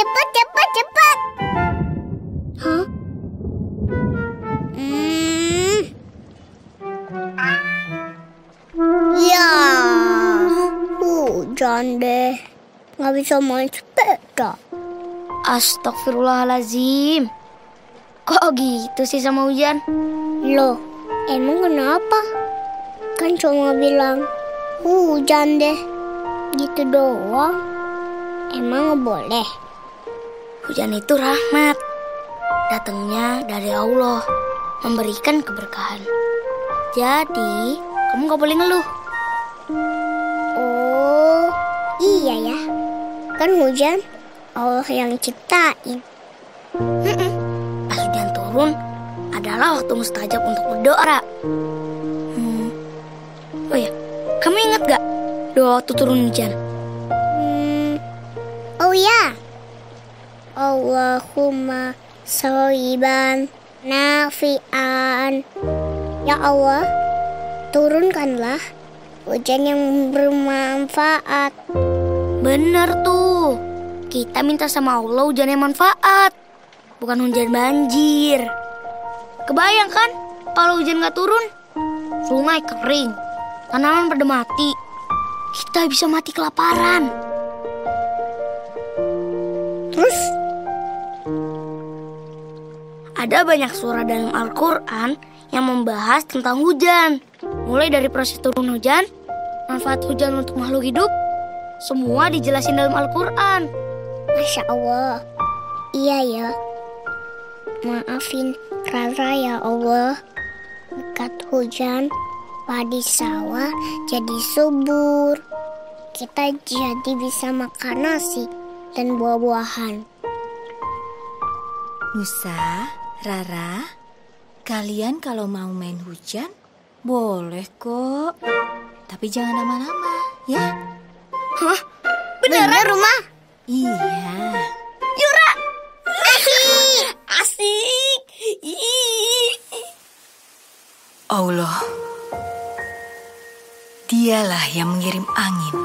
cepat, cepat, cepat. Hah? Hmm. hmm. Ya, hujan deh. Nggak bisa main sepeda. Astagfirullahalazim. Kok gitu sih sama hujan? Loh, emang kenapa? Kan cuma bilang hujan deh. Gitu doang. Emang boleh? Hujan itu rahmat. Datangnya dari Allah. Memberikan keberkahan. Jadi, kamu gak boleh ngeluh. Oh, iya ya. Kan hujan Allah yang ciptain. Mm-mm. Pas hujan turun adalah waktu mustajab untuk berdoa. Hmm. Oh ya, kamu ingat gak doa waktu turun hujan? Hmm. Oh ya. Allahumma soiban nafian. Ya Allah, turunkanlah hujan yang bermanfaat. Bener tuh. Kita minta sama Allah hujan yang manfaat. Bukan hujan banjir. Kebayang kan kalau hujan gak turun? Sungai kering. Tanaman pada mati. Kita bisa mati kelaparan. Terus Ada banyak surah dalam Al-Quran yang membahas tentang hujan. Mulai dari proses turun hujan, manfaat hujan untuk makhluk hidup, semua dijelasin dalam Al-Quran. Masya Allah. Iya ya. Maafin Rara ya Allah. Berkat hujan, padi sawah jadi subur. Kita jadi bisa makan nasi dan buah-buahan. Nusa, Rara, kalian kalau mau main hujan boleh kok. Tapi jangan lama-lama, ya? Hah? Beneran rumah? Iya. Yura! Asik! Ih. Allah, dialah yang mengirim angin.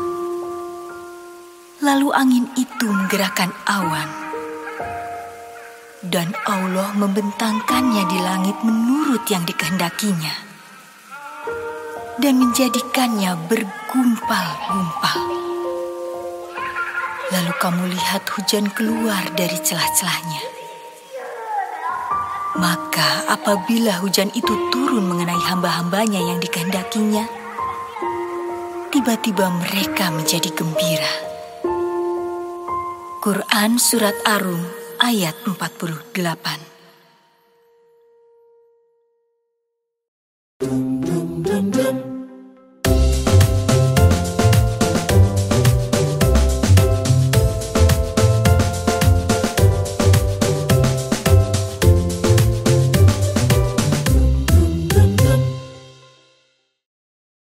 Lalu angin itu menggerakkan awan. Dan Allah membentangkannya di langit menurut yang dikehendakinya. Dan menjadikannya bergumpal-gumpal. Lalu kamu lihat hujan keluar dari celah-celahnya. Maka apabila hujan itu turun mengenai hamba-hambanya yang dikehendakinya, tiba-tiba mereka menjadi gembira. Quran Surat Arum ayat 48.